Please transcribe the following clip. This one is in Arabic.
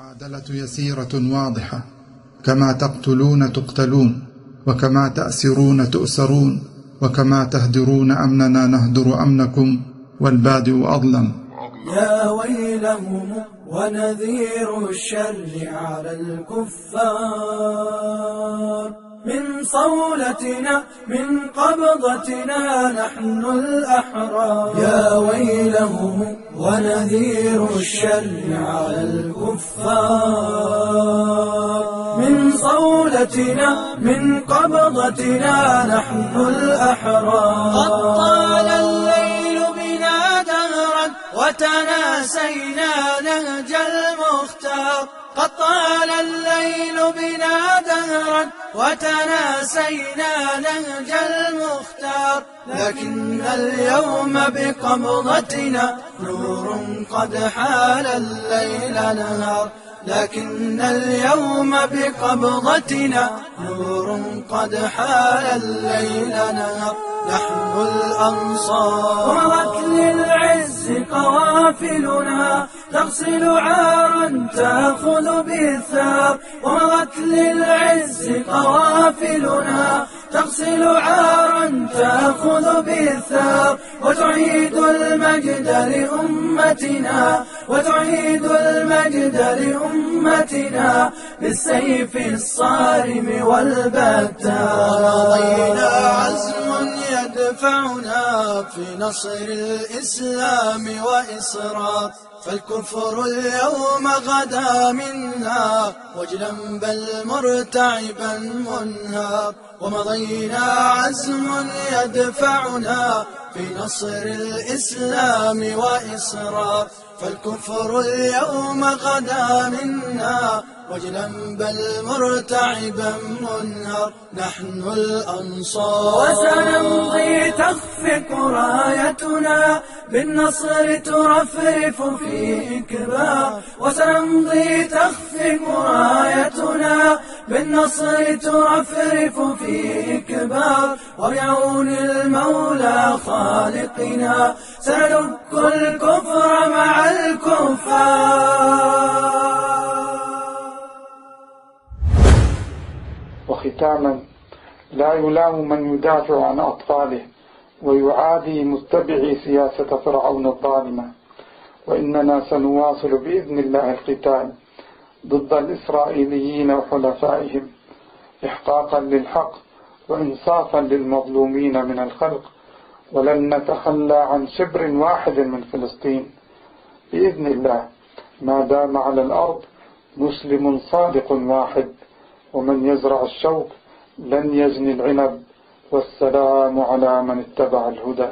المعادلة يسيرة واضحة. كما تقتلون تقتلون وكما تأسرون تؤسرون وكما تهدرون أمننا نهدر أمنكم والبادئ أظلم. يا ويلهم ونذير الشر على الكفار. من صولتنا من قبضتنا نحن الأحرار. يا ويلهم ونذير الشر على الكفار. من صولتنا من قبضتنا نحن الأحرار. وتناسينا نهج المختار. قد طال الليل بنا دهرا وتناسينا نهج المختار. لكن اليوم بقبضتنا نور قد حال الليل نهار. لكن اليوم بقبضتنا نور قد حال الليل نهار نحن الأنصار. ومضت للعز قوافلنا. تغسل عارا تأخذ بالثار. ومضت للعز قوافلنا. تغسل عارا تأخذ بالثار. وتعيد المجد لأمتنا. وتعيد المجد لأمتنا بالسيف الصارم والبتار في نصر الإسلام وإصرار فالكفر اليوم غدا منا. وجلا بل مرتعبا منهار ومضينا عزم يدفعنا في نصر الإسلام وإصرار فالكفر اليوم غدا منا. وجلا بل مرتعبا منهر نحن الأنصار. وسنمضي تخفق رايتنا بالنصر ترفرف في إكبار. وسنمضي تخفق رايتنا بالنصر ترفرف في إكبار. وبعون المولى خالقنا سندك الكفر مع الكفار. وختاما لا يلام من يدافع عن أطفاله ويعادي متبعي سياسة فرعون الظالمة. وإننا سنواصل بإذن الله القتال ضد الإسرائيليين وحلفائهم إحقاقا للحق وإنصافا للمظلومين من الخلق. ولن نتخلى عن شبر واحد من فلسطين. بإذن الله ما دام على الأرض مسلم صادق واحد. ومن يزرع الشوك لن يجني العنب والسلام على من اتبع الهدى.